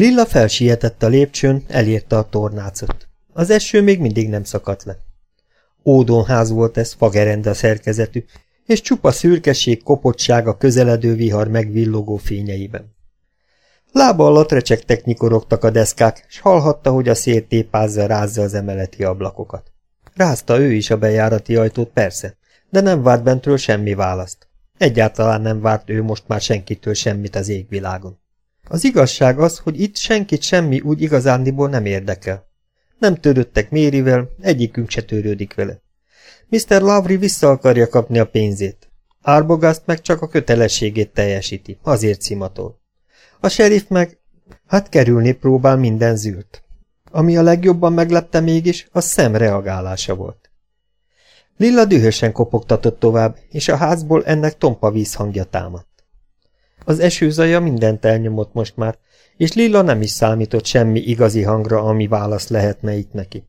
Lilla felsietett a lépcsőn, elérte a tornácot. Az eső még mindig nem szakadt le. Ódonház volt ez, fagerenda szerkezetű, és csupa szürkeség, a közeledő vihar megvillogó fényeiben. Lába alatt recsegtek nyikorogtak a deszkák, s hallhatta, hogy a szél tépázza rázza az emeleti ablakokat. Rázta ő is a bejárati ajtót, persze, de nem várt bentről semmi választ. Egyáltalán nem várt ő most már senkitől semmit az égvilágon. Az igazság az, hogy itt senkit semmi úgy igazándiból nem érdekel. Nem törődtek Mérivel, egyikünk se törődik vele. Mr. Lavri vissza akarja kapni a pénzét. Arbogast meg csak a kötelességét teljesíti, azért szimatol. A sheriff meg, hát kerülni próbál minden zűrt. Ami a legjobban meglepte mégis, a szem reagálása volt. Lilla dühösen kopogtatott tovább, és a házból ennek tompa vízhangja támadt. Az esőzaja mindent elnyomott most már, és Lilla nem is számított semmi igazi hangra, ami válasz lehetne itt neki.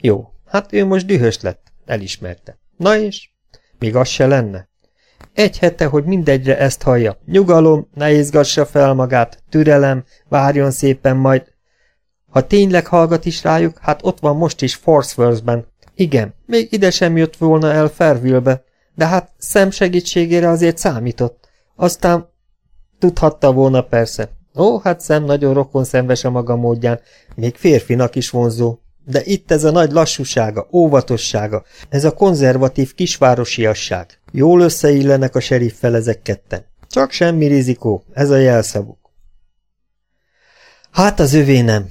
Jó, hát ő most dühös lett, elismerte. Na és? Még az se lenne? Egy hete, hogy mindegyre ezt hallja. Nyugalom, ne izgassa fel magát, türelem, várjon szépen majd. Ha tényleg hallgat is rájuk, hát ott van most is Forceworth-ben. Igen, még ide sem jött volna el Fairville-be, de hát szem segítségére azért számított. Aztán tudhatta volna persze. Ó, hát szem nagyon rokon szenves a maga módján, még férfinak is vonzó. De itt ez a nagy lassúsága, óvatossága, ez a konzervatív kisvárosiasság. Jól összeillenek a seriffel ezek ketten. Csak semmi rizikó, ez a jelszavuk. Hát az övé nem.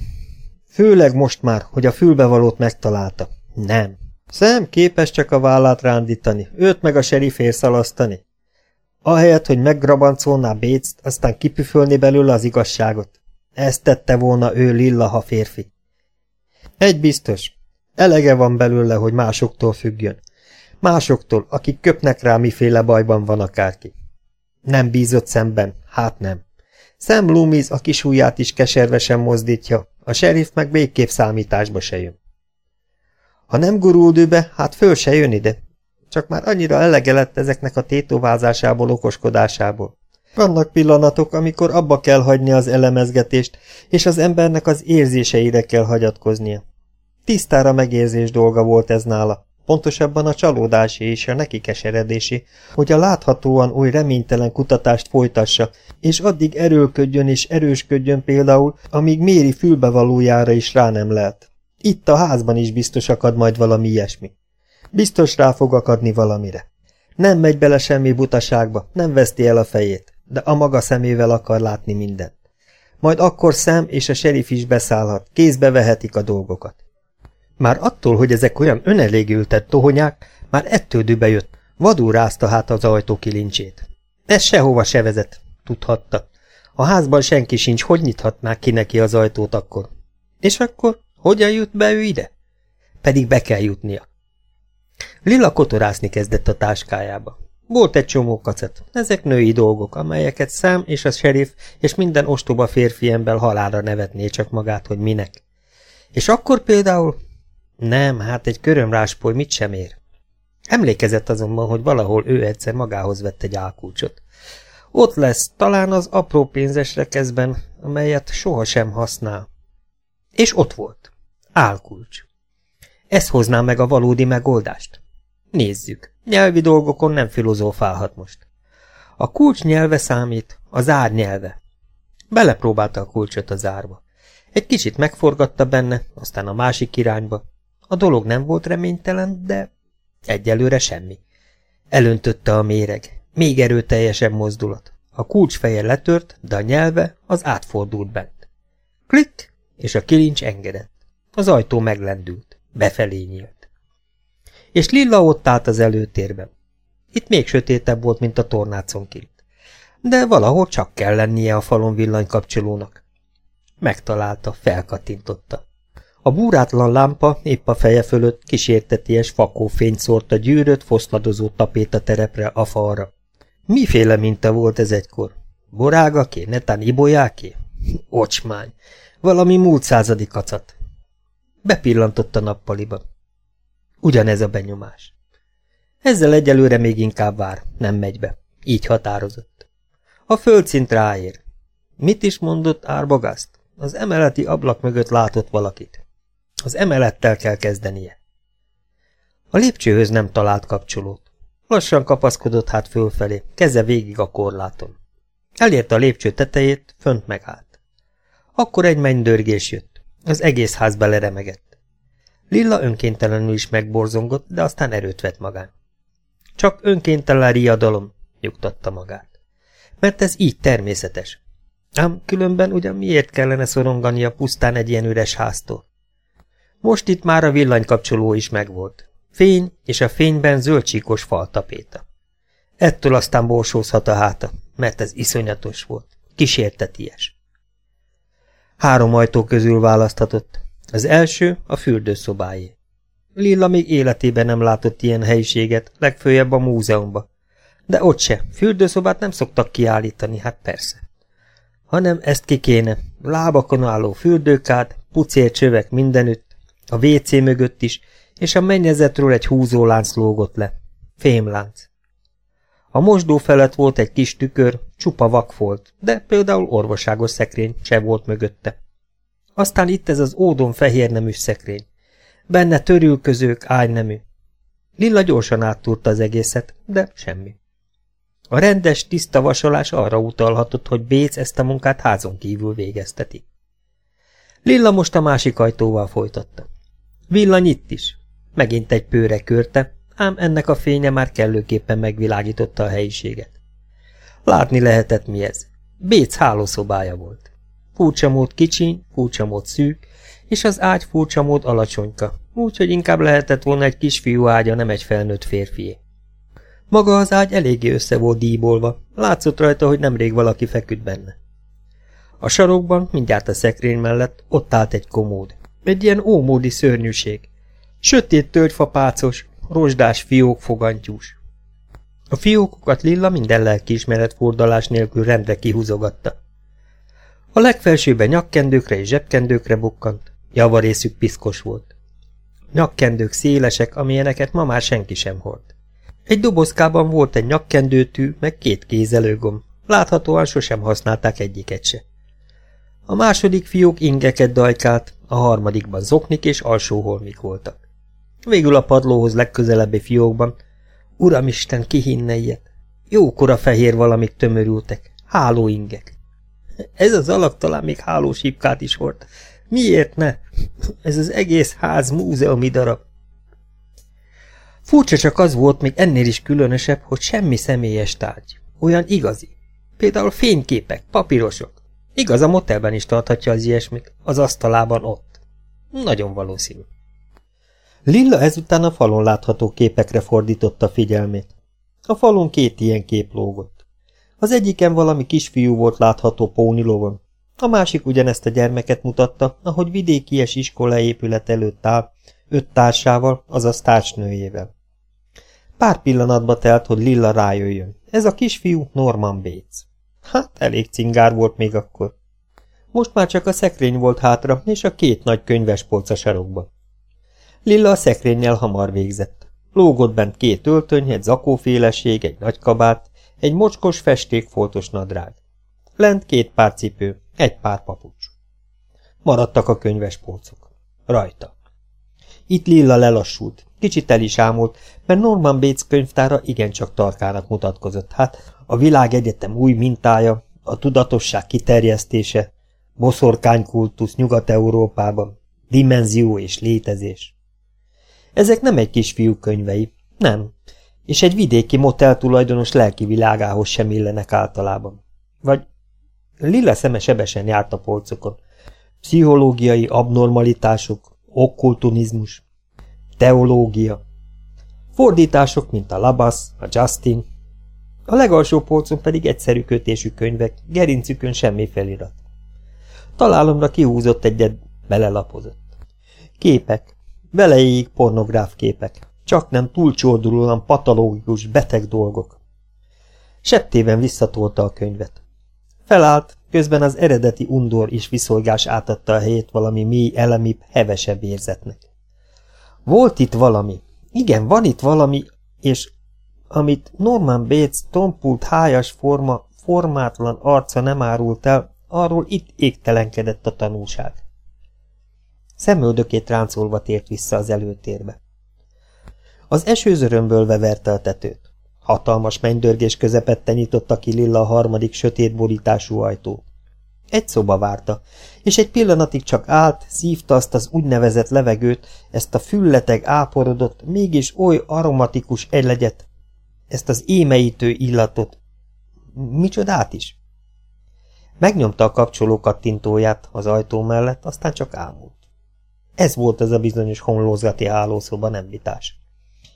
Főleg most már, hogy a fülbevalót megtalálta. Nem. Szem képes csak a vállát rándítani, őt meg a serifér szalasztani. Ahelyett, hogy meggrabancolná Béczt, aztán kipüfölni belőle az igazságot. Ezt tette volna ő Lilla, ha férfi. Egy biztos. Elege van belőle, hogy másoktól függjön. Másoktól, akik köpnek rá, miféle bajban van akárki. Nem bízott szemben, hát nem. Sam Loomis a kis is keservesen mozdítja, a sheriff meg végképp számításba se jön. Ha nem gurul be, hát föl se jön ide. Csak már annyira elege lett ezeknek a tétovázásából, okoskodásából. Vannak pillanatok, amikor abba kell hagyni az elemezgetést, és az embernek az érzéseire kell hagyatkoznia. Tisztára megérzés dolga volt ez nála, pontosabban a csalódási és a neki keseredési, hogy a láthatóan oly reménytelen kutatást folytassa, és addig erőlködjön és erősködjön például, amíg Méri fülbevalójára is rá nem lehet. Itt a házban is biztos akad majd valami ilyesmi. Biztos rá fog akadni valamire. Nem megy bele semmi butaságba, nem veszti el a fejét de a maga szemével akar látni mindent. Majd akkor szem és a serif is beszállhat, kézbe vehetik a dolgokat. Már attól, hogy ezek olyan önelégültett tohonyák, már ettől dübe jött, vadul rázta hát az ajtó kilincsét. Ez sehova se vezet, tudhatta. A házban senki sincs, hogy nyithatnák ki neki az ajtót akkor. És akkor hogyan jut be ő ide? Pedig be kell jutnia. Lila kotorászni kezdett a táskájába. Volt egy csomó kacet. Ezek női dolgok, amelyeket szám és a sheriff és minden ostoba férfi ember halára nevetné csak magát, hogy minek. És akkor például... Nem, hát egy körömráspoly mit sem ér. Emlékezett azonban, hogy valahol ő egyszer magához vett egy álkulcsot. Ott lesz, talán az apró pénzes rekezben, amelyet sohasem használ. És ott volt. Álkulcs. Ez hozná meg a valódi megoldást. Nézzük. Nyelvi dolgokon nem filozófálhat most. A kulcs nyelve számít, a zár nyelve. Belepróbálta a kulcsot a zárba. Egy kicsit megforgatta benne, aztán a másik irányba. A dolog nem volt reménytelen, de egyelőre semmi. Elöntötte a méreg. Még erőteljesebb mozdulat. A kulcs feje letört, de a nyelve az átfordult bent. Klik, és a kilincs engedett. Az ajtó meglendült. Befelé nyílt és Lilla ott állt az előtérben. Itt még sötétebb volt, mint a tornácon kint. De valahol csak kell lennie a falon villanykapcsolónak. Megtalálta, felkatintotta. A búrátlan lámpa épp a feje fölött kísérteties fakófényt szórt a gyűrött, foszladozó tapéta terepre a falra. Miféle minta volt ez egykor? Borágaké, netán ibolyáké? Ocsmány! Valami múlt századi kacat. Bepillantott a nappaliba. Ugyanez a benyomás. Ezzel egyelőre még inkább vár, nem megy be. Így határozott. A földszint ráér. Mit is mondott Árbagaszt? Az emeleti ablak mögött látott valakit. Az emelettel kell kezdenie. A lépcsőhöz nem talált kapcsolót. Lassan kapaszkodott hát fölfelé, keze végig a korláton. Elérte a lépcső tetejét, fönt megállt. Akkor egy mennydörgés jött. Az egész ház beleremegett. Lilla önkéntelenül is megborzongott, de aztán erőt vett magán. Csak önkéntelen riadalom, nyugtatta magát. Mert ez így természetes. Ám különben ugyan miért kellene szorongania pusztán egy ilyen üres háztól? Most itt már a villanykapcsoló is megvolt. Fény, és a fényben zöldcsíkos faltapéta. Ettől aztán borsózhat a háta, mert ez iszonyatos volt, kísérteties. Három ajtó közül választhatott. Az első a fürdőszobájé. Lilla még életében nem látott ilyen helyiséget, legfőjebb a múzeumba. De ott se, fürdőszobát nem szoktak kiállítani, hát persze. Hanem ezt ki kéne, lábakon álló fürdőkád, pucércsövek mindenütt, a WC mögött is, és a mennyezetről egy húzólánc lógott le. Fémlánc. A mosdó felett volt egy kis tükör, csupa vak volt, de például orvoságos szekrény se volt mögötte. Aztán itt ez az ódon fehér nemű szekrény. Benne törülközők, ágynemű. Lilla gyorsan áttúrta az egészet, de semmi. A rendes, tiszta vasolás arra utalhatott, hogy Béc ezt a munkát házon kívül végezteti. Lilla most a másik ajtóval folytatta. Villany itt is. Megint egy pőre körte, ám ennek a fénye már kellőképpen megvilágította a helyiséget. Látni lehetett mi ez. Béc hálószobája volt. Furcsa mód kicsiny, furcsa mód szűk, és az ágy furcsa mód alacsonyka, úgyhogy inkább lehetett volna egy kisfiú ágya, nem egy felnőtt férfié. Maga az ágy eléggé össze volt díjbolva, látszott rajta, hogy nemrég valaki feküdt benne. A sarokban, mindjárt a szekrény mellett, ott állt egy komód. Egy ilyen ómódi szörnyűség. Sötét tölgyfa pácos, rozsdás fiók fogantyús. A fiókokat Lilla minden lelkiismeret fordalás nélkül rendre kihúzogatta. A legfelsőben nyakkendőkre és zsebkendőkre bukkant, javarészük piszkos volt. Nyakkendők szélesek, amilyeneket ma már senki sem hord. Egy dobozkában volt egy nyakkendőtű, meg két kézelőgom. Láthatóan sosem használták egyiket se. A második fiók ingeket dajkált, a harmadikban zoknik és alsóholmik voltak. Végül a padlóhoz legközelebbi fiókban. Uramisten, ki hinne ilyet? Jókora fehér valamik tömörültek, hálóingek. Ez az alak talán még hálósípkát is hord. Miért ne? Ez az egész ház múzeumi darab. Furcsa csak az volt még ennél is különösebb, hogy semmi személyes tárgy. Olyan igazi. Például fényképek, papírosok. Igaz, a motelben is tarthatja az ilyesmit, az asztalában ott. Nagyon valószínű. Lilla ezután a falon látható képekre fordította figyelmét. A falon két ilyen kép lógott. Az egyiken valami kisfiú volt látható pónilovon, a másik ugyanezt a gyermeket mutatta, ahogy vidékies iskola épület előtt áll, öt társával, azaz társnőjével. Pár pillanatba telt, hogy Lilla rájöjjön. Ez a kisfiú Norman Bates. Hát, elég cingár volt még akkor. Most már csak a szekrény volt hátra, és a két nagy könyvespolc a sarokba. Lilla a szekrényel hamar végzett. Lógott bent két öltöny, egy zakóféleség, egy nagy kabát, egy mocskos festékfoltos nadrág. Lent két pár cipő, egy pár papucs. Maradtak a könyves polcok. Rajta. Itt Lilla lelassult, kicsit el is ámult, mert Norman Bates könyvtára igencsak tarkának mutatkozott. Hát a világegyetem új mintája, a tudatosság kiterjesztése, boszorkánykultusz Nyugat-Európában, dimenzió és létezés. Ezek nem egy kisfiú könyvei, nem, és egy vidéki motel tulajdonos lelki világához sem illenek általában. Vagy Lilla szeme sebesen járt a polcokon. Pszichológiai abnormalitások, okkultunizmus, teológia, fordítások, mint a Labasz, a Justin, a legalsó polcon pedig egyszerű kötésű könyvek, gerincükön semmi felirat. Találomra kihúzott egyet, belelapozott. Képek, Velejéig pornográf képek, csak nem túlcsordulóan patológikus, beteg dolgok. Septében visszatolta a könyvet. Felállt, közben az eredeti undor és viszolgás átadta a helyét valami mély, elemibb, hevesebb érzetnek. Volt itt valami. Igen, van itt valami, és amit Norman Bates tompult hájas forma, formátlan arca nem árult el, arról itt égtelenkedett a tanúság. Szemöldökét ráncolva tért vissza az előtérbe. Az eső zörömbölve verte a tetőt. Hatalmas mennydörgés közepette nyitotta ki Lilla a harmadik sötét borítású ajtót. Egy szoba várta, és egy pillanatig csak állt, szívta azt az úgynevezett levegőt, ezt a fülleteg áporodott, mégis oly aromatikus egylegyet, ezt az émeítő illatot. Micsodát is? Megnyomta a kapcsoló kattintóját az ajtó mellett, aztán csak ámult. Ez volt az a bizonyos honlózgati hálószoba, nem vitás.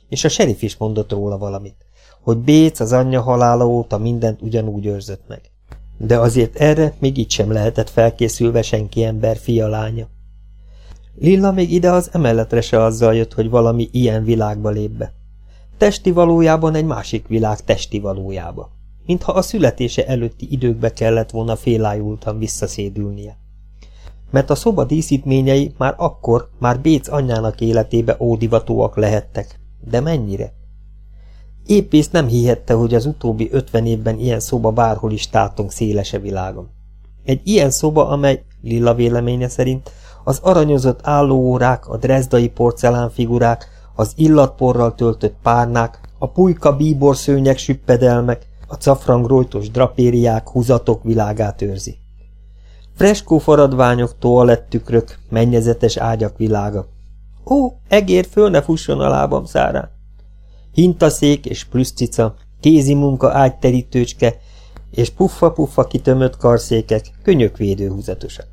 És a serif is mondott róla valamit, hogy Béc az anyja halála óta mindent ugyanúgy őrzött meg. De azért erre még itt sem lehetett felkészülve senki ember fia lánya. Lilla még ide az emeletre se azzal jött, hogy valami ilyen világba lép be. Testi valójában egy másik világ testi valójába. Mintha a születése előtti időkbe kellett volna félájultan visszaszédülnie. Mert a szoba díszítményei már akkor, már Béc anyjának életébe ódivatóak lehettek. De mennyire? Épész nem hihette, hogy az utóbbi ötven évben ilyen szoba bárhol is tátong szélese világon. Egy ilyen szoba, amely, Lilla véleménye szerint, az aranyozott állóórák, a drezdai porcelánfigurák, az illatporral töltött párnák, a pulyka bíbor szőnyek süppedelmek, a cafrangrójtos drapériák, húzatok világát őrzi. Freskó faradványok, toalettükrök, mennyezetes ágyak világa. Ó, egér, föl ne fusson a lábam szárán! hintaszék és plüszcica, kézi munka ágyterítőcske és puffa-puffa kitömött karszékek, könyökvédő húzatosak.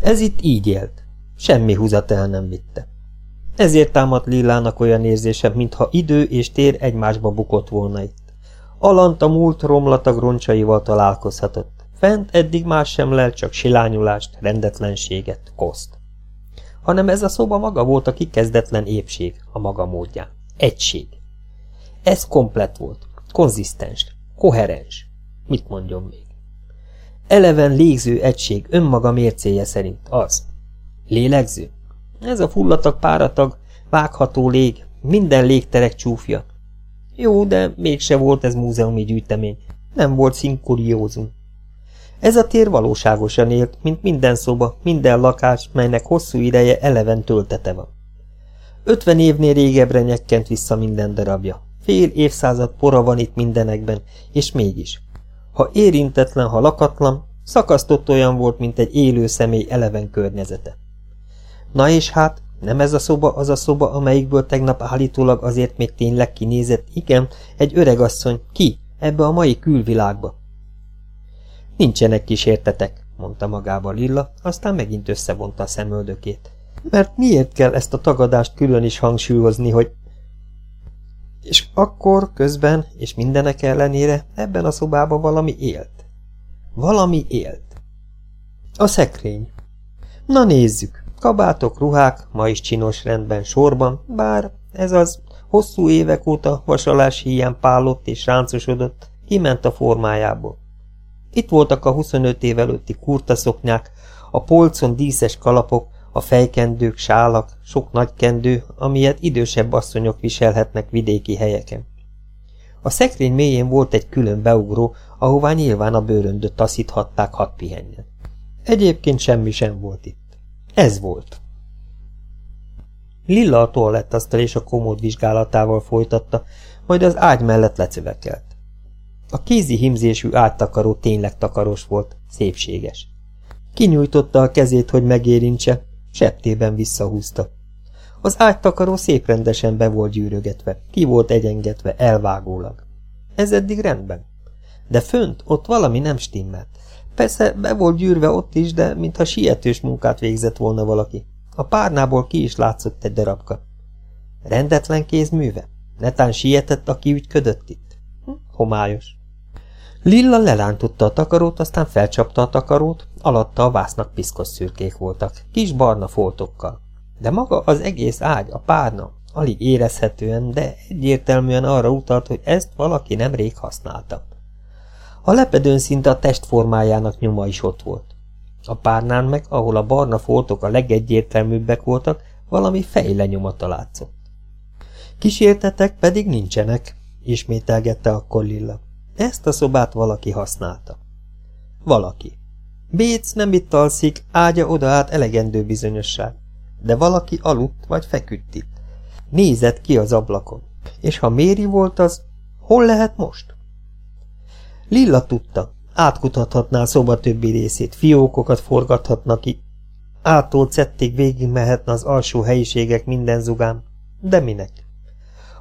Ez itt így élt, semmi húzat el nem vitte. Ezért támadt Lillának olyan érzése, mintha idő és tér egymásba bukott volna itt. Alant a múlt romlatag roncsaival találkozhatott. Fent eddig más sem lel, csak silányulást, rendetlenséget, koszt. Hanem ez a szoba maga volt a kikezdetlen épség, a maga módján. Egység. Ez komplett volt, konzisztens, koherens. Mit mondjon még? Eleven légző egység önmaga mércéje szerint az. Lélegző? Ez a fullatag páratag, vágható lég, minden légterek csúfja. Jó, de mégse volt ez múzeumi gyűjtemény, nem volt szinkuriózum. Ez a tér valóságosan élt, mint minden szoba, minden lakás, melynek hosszú ideje eleven töltete van. Ötven évnél régebbre nyekkent vissza minden darabja, Fél évszázad pora van itt mindenekben, és mégis. Ha érintetlen, ha lakatlan, szakasztott olyan volt, mint egy élő személy eleven környezete. Na és hát, nem ez a szoba az a szoba, amelyikből tegnap állítólag azért még tényleg kinézett, igen, egy öregasszony, ki, ebbe a mai külvilágba. Nincsenek kísértetek, mondta magába Lilla, aztán megint összevonta a szemöldökét. Mert miért kell ezt a tagadást külön is hangsúlyozni, hogy és akkor, közben, és mindenek ellenére ebben a szobában valami élt. Valami élt. A szekrény. Na nézzük. Kabátok, ruhák, ma is csinos rendben sorban, bár ez az hosszú évek óta vasalás híján pálott és ráncosodott, kiment a formájából. Itt voltak a 25 év előtti kurtaszoknyák, a polcon díszes kalapok, a fejkendők, sálak, sok nagy kendő, amilyet idősebb asszonyok viselhetnek vidéki helyeken. A szekrény mélyén volt egy külön beugró, ahová nyilván a bőröndöt taszíthatták, hadd pihenjen. Egyébként semmi sem volt itt. Ez volt. Lilla a toalettasztal és a komód vizsgálatával folytatta, majd az ágy mellett lecövekelt. A kézi himzésű ágytakaró tényleg takaros volt, szépséges. Kinyújtotta a kezét, hogy megérintse, Septében visszahúzta. Az ágytakaró szép rendesen be volt gyűrögetve, ki volt egyengetve, elvágólag. Ez eddig rendben. De fönt, ott valami nem stimmelt. Persze be volt gyűrve ott is, de mintha sietős munkát végzett volna valaki. A párnából ki is látszott egy darabka. Rendetlen kézműve? Netán sietett, aki ügyködött itt? Hm, homályos. Lilla lelántotta a takarót, aztán felcsapta a takarót, alatta a vásznak piszkos szürkék voltak, kis barna foltokkal. De maga az egész ágy, a párna, alig érezhetően, de egyértelműen arra utalt, hogy ezt valaki nemrég használta. A lepedőn szinte a testformájának nyoma is ott volt. A párnán meg, ahol a barna foltok a legegyértelműbbek voltak, valami fejlenyomata látszott. Kísértetek pedig nincsenek, ismételgette akkor Lilla. Ezt a szobát valaki használta. Valaki. Béc nem itt alszik, ágya oda át elegendő bizonyosság. De valaki aludt vagy feküdt itt. Nézett ki az ablakon. És ha Méri volt az, hol lehet most? Lilla tudta, átkutathatná a szoba többi részét, fiókokat forgathatna ki, ától cettig végig mehetne az alsó helyiségek minden zugán, de minek?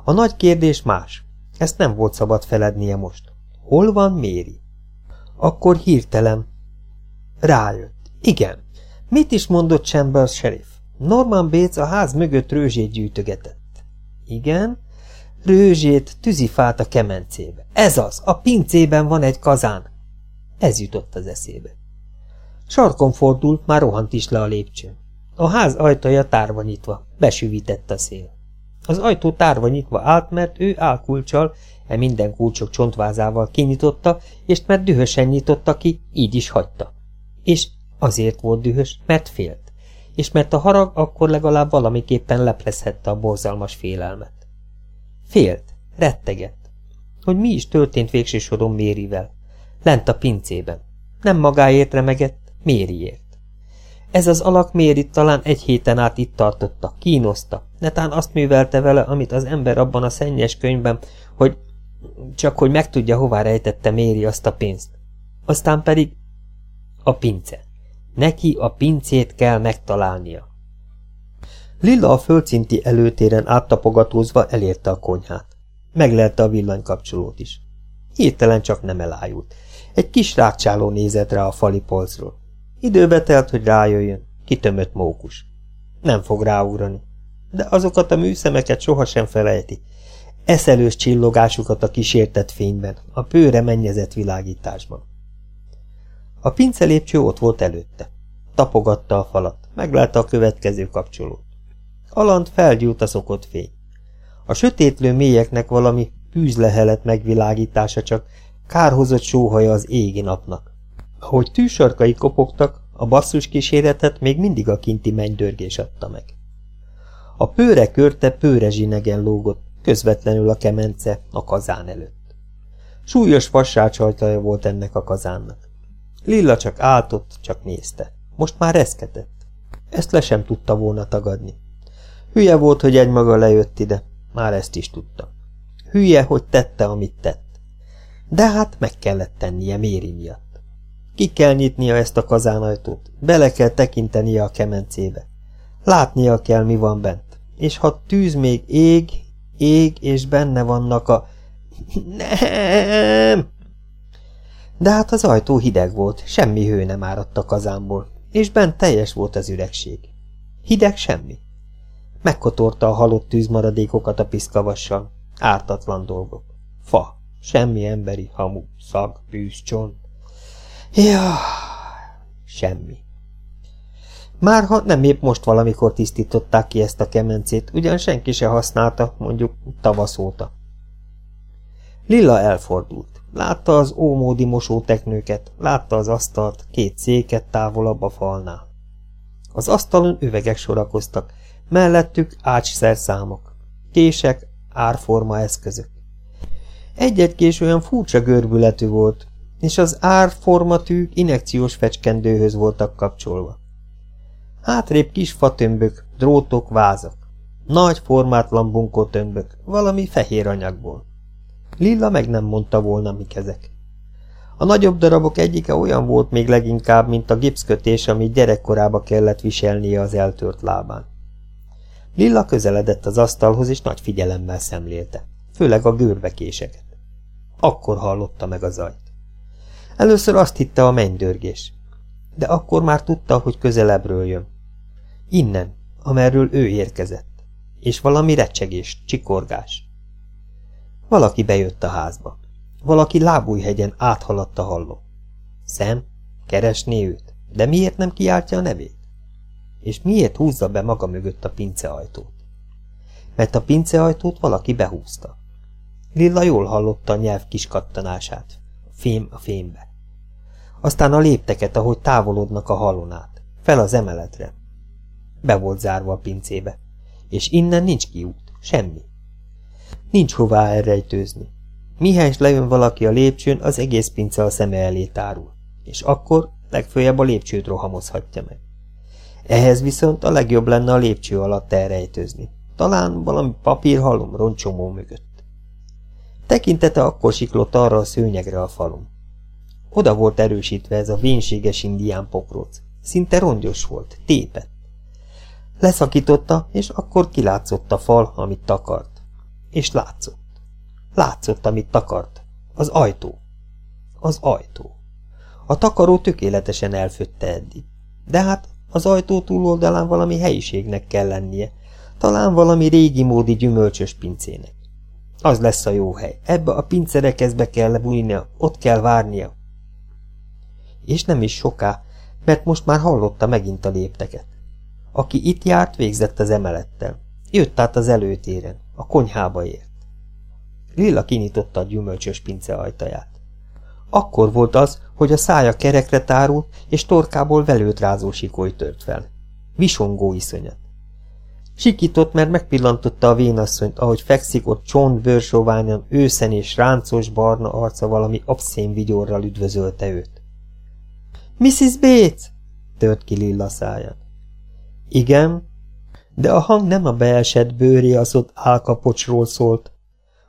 A nagy kérdés más. Ezt nem volt szabad felednie most. Hol van Méri? Akkor hirtelen. Rájött. Igen. Mit is mondott Chambers sheriff? Norman Bates a ház mögött rőzsét gyűjtögetett. Igen? Rőzsét, tűzifát a kemencébe. Ez az, a pincében van egy kazán. Ez jutott az eszébe. Sarkon fordult, már rohant is le a lépcsőn. A ház ajtaja tárva nyitva, besűvített a szél. Az ajtó tárva nyitva állt, mert ő álkulcsal, e minden kulcsok csontvázával kinyitotta, és mert dühösen nyitotta ki, így is hagyta. És azért volt dühös, mert félt, és mert a harag akkor legalább valamiképpen leplezhette a borzalmas félelmet. Félt, rettegett, hogy mi is történt végső soron Mérivel, lent a pincében. Nem magáért remegett, Mériért. Ez az alak Mérit talán egy héten át itt tartotta, kínoszta, netán azt művelte vele, amit az ember abban a szennyes könyvben, hogy csak hogy megtudja, hová rejtette Méri azt a pénzt. Aztán pedig a pince. Neki a pincét kell megtalálnia. Lilla a földszinti előtéren áttapogatózva elérte a konyhát. Meglelte a villanykapcsolót is. Hirtelen csak nem elájult. Egy kis rákcsáló nézett rá a fali polcról. Időbe telt, hogy rájöjjön. Kitömött mókus. Nem fog ráugrani. De azokat a műszemeket sohasem felejti. Eszelős csillogásukat a kísértett fényben, a pőre mennyezett világításban. A pince lépcső ott volt előtte. Tapogatta a falat, meglátta a következő kapcsolót. Alant felgyújt a szokott fény. A sötétlő mélyeknek valami pűzlehelet megvilágítása csak kárhozott sóhaja az égi napnak. Ahogy tűsarkai kopogtak, a basszus kíséretet még mindig a kinti mennydörgés adta meg. A pőre körte pőre zsinegen lógott, közvetlenül a kemence a kazán előtt. Súlyos vassácsajtaja volt ennek a kazánnak. Lilla csak áltott, csak nézte. Most már reszketett. Ezt le sem tudta volna tagadni. Hülye volt, hogy egymaga lejött ide. Már ezt is tudta. Hülye, hogy tette, amit tett. De hát meg kellett tennie Méri miatt. Ki kell nyitnia ezt a kazánajtót, bele kell tekintenie a kemencébe. Látnia kell, mi van bent. És ha tűz még ég, ég, és benne vannak a... Nem! De hát az ajtó hideg volt, semmi hő nem áradt a kazánból, és bent teljes volt az üregség. Hideg semmi. Megkotorta a halott tűzmaradékokat a piszkavassal. Ártatlan dolgok. Fa, semmi emberi hamu, szag, bűz, csont. Ja, semmi. Márha nem épp most valamikor tisztították ki ezt a kemencét, ugyan senki se használta, mondjuk tavasz óta. Lilla elfordult. Látta az ómódi mosóteknőket, látta az asztalt, két széket távolabb a falnál. Az asztalon üvegek sorakoztak, mellettük ácsszerszámok, kések, árforma eszközök. Egy-egy kés olyan furcsa görbületű volt, és az árformatűk inekciós fecskendőhöz voltak kapcsolva. Hátrébb kis fatömbök, drótok, vázak. Nagy formátlan bunkótömbök, valami fehér anyagból. Lilla meg nem mondta volna, mik ezek. A nagyobb darabok egyike olyan volt még leginkább, mint a gipszkötés, amit gyerekkorába kellett viselnie az eltört lábán. Lilla közeledett az asztalhoz, és nagy figyelemmel szemlélte, főleg a görbekéseket. Akkor hallotta meg a zajt. Először azt hitte a mennydörgés. De akkor már tudta, hogy közelebbről jön. Innen, amerről ő érkezett. És valami recsegés, csikorgás. Valaki bejött a házba. Valaki lábújhegyen áthaladt a halló. Szem, keresné őt, de miért nem kiáltja a nevét? És miért húzza be maga mögött a pinceajtót? Mert a pinceajtót valaki behúzta. Lilla jól hallotta a nyelv kiskattanását. Fém a fémbe. Aztán a lépteket, ahogy távolodnak a halon át. Fel az emeletre. Be volt zárva a pincébe. És innen nincs kiút. Semmi. Nincs hová elrejtőzni. Mihály lejön valaki a lépcsőn, az egész pince a szeme elé tárul. És akkor legfőjebb a lépcsőt rohamozhatja meg. Ehhez viszont a legjobb lenne a lépcső alatt elrejtőzni. Talán valami papírhalom roncsomó mögött. Tekintete akkor siklott arra a szőnyegre a falun. Oda volt erősítve ez a vénséges indián pokróc. Szinte rongyos volt, tépet. Leszakította, és akkor kilátszott a fal, amit takart. És látszott. Látszott, amit takart. Az ajtó. Az ajtó. A takaró tökéletesen elfötte eddig. De hát az ajtó túloldalán valami helyiségnek kell lennie, talán valami régi módi gyümölcsös pincének. Az lesz a jó hely. Ebbe a pincerekezbe kell bújnia, ott kell várnia. És nem is soká, mert most már hallotta megint a lépteket. Aki itt járt, végzett az emelettel. Jött át az előtéren, a konyhába ért. Lilla kinyitotta a gyümölcsös pince ajtaját. Akkor volt az, hogy a szája kerekre tárult, és torkából velőt rázó sikoly tört fel. Visongó iszonyat. Sikított, mert megpillantotta a vénasszonyt, ahogy fekszik ott csontbőrsoványan, őszen és ráncos barna arca valami abszén vigyorral üdvözölte őt. Mrs. Bates! tört ki Lilla száján. Igen, de a hang nem a beesett bőri az ott álkapocsról szólt.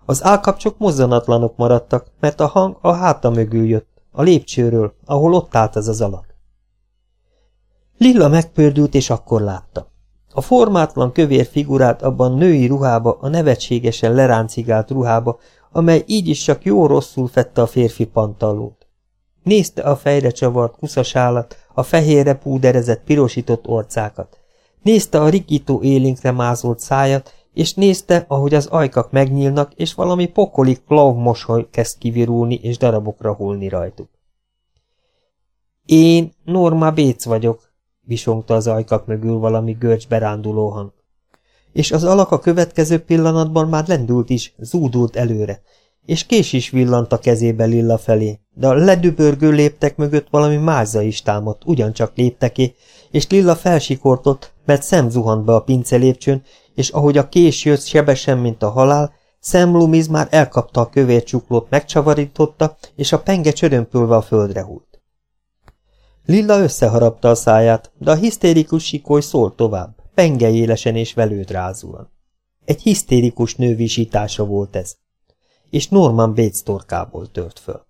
Az állkapcsok mozzanatlanok maradtak, mert a hang a háta mögül jött, a lépcsőről, ahol ott állt ez az alak. Lilla megpördült, és akkor látta. A formátlan kövér figurát abban női ruhába, a nevetségesen leráncigált ruhába, amely így is csak jó-rosszul fette a férfi pantallót. Nézte a fejre csavart kuszasálat, a fehérre púderezett pirosított orcákat. Nézte a rikító élénkre mázolt szájat, és nézte, ahogy az ajkak megnyílnak, és valami pokolik klav mosoly kezd kivirulni és darabokra hullni rajtuk. Én Norma Béc vagyok, visongta az ajkak mögül valami görcs beránduló hang. És az alak a következő pillanatban már lendült is, zúdult előre, és kés is villant a kezébe Lilla felé, de a ledübörgő léptek mögött valami máza is támadt, ugyancsak lépteké, és Lilla felsikortott, mert szem zuhant be a pince lépcsőn, és ahogy a kés jött sebesen, mint a halál, Sam Lumiz már elkapta a kövér csuklót, megcsavarította, és a penge csörömpölve a földre hult. Lilla összeharapta a száját, de a hisztérikus sikoly szólt tovább, penge élesen és velőt rázúan. Egy hisztérikus nő visítása volt ez, és Norman Bates torkából tört föl.